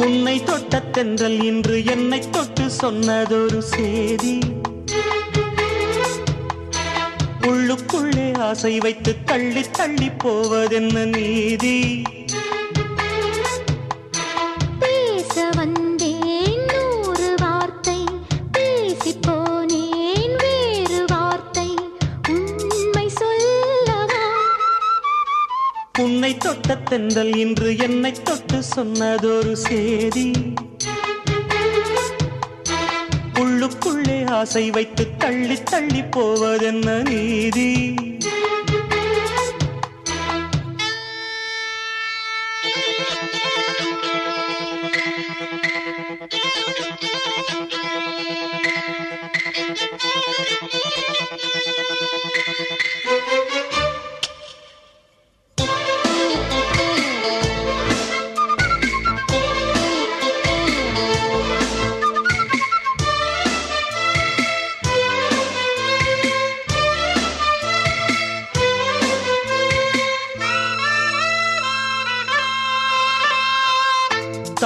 உன்னை தொட்ட தென்றல் இன்று என்னை தொட்டு சொன்னதொரு சேதி உள்ளுக்குள்ளே ஆசை வைத்து தள்ளி தள்ளி போவதென்ன நீதி? தென்றல் இன்று என்னை தொட்டு சொன்னதொரு சேதி உள்ளுக்குள்ளே ஆசை வைத்து தள்ளி தள்ளி போவதென்ன நீதி?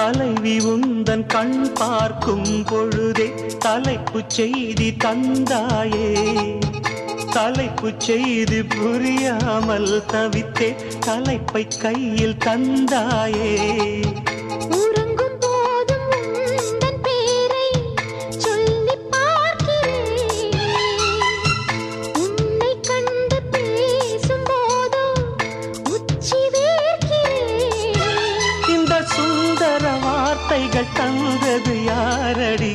தலைவி உந்தன் கண் பார்க்கும் பொழுதே தலைப்பு செய்தி தந்தாயே. தலைப்பு செய்தி புரியாமல் தவித்தே தலைப்பை கையில் தந்தாயே. வார்த்தைகள் தந்தது யாரடி?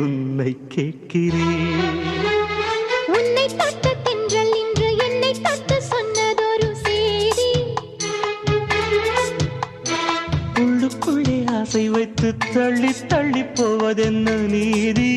உன்னை கேட்கிறேன். உன்னை தட்ட தென்றல் இன்று என்னை தட்டு சொன்னதொரு செய்தி. உள்ளுக்குள்ளே ஆசை வைத்து தள்ளி தள்ளி போவதென்ன நீதி?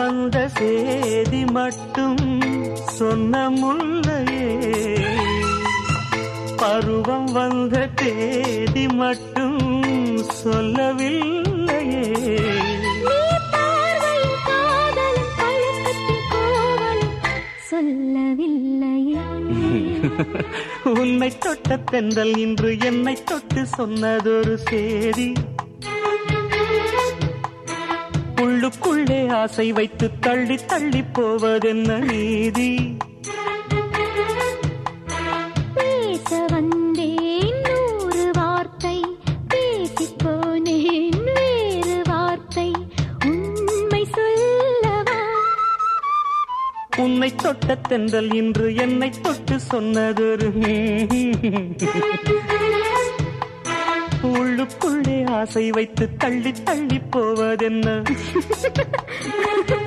வந்த சேதி மட்டும் சொன்ன முல்லையே. பருவம் வந்த தேதி மட்டும் சொல்லவில்லையே. சொல்லவில்லையே. உன்னை தொட்ட தென்றல் இன்று என்னை தொட்டு சொன்னதொரு சேதி. உள்ளுக்குள்ளே ஆசை வைத்து தள்ளி தள்ளி போவதென்ன நீதி? பேச வந்தேன் நூறு வார்த்தை பேசிப் போனேன் வேறு வார்த்தை. உண்மை சொல்லவா? உன்னை தொட்ட தென்றல் இன்று என்னை தொட்டு சொன்னதொரு உள்ளுக்குள்ளே ஆசை வைத்து தள்ளி தள்ளி போவதென்ன?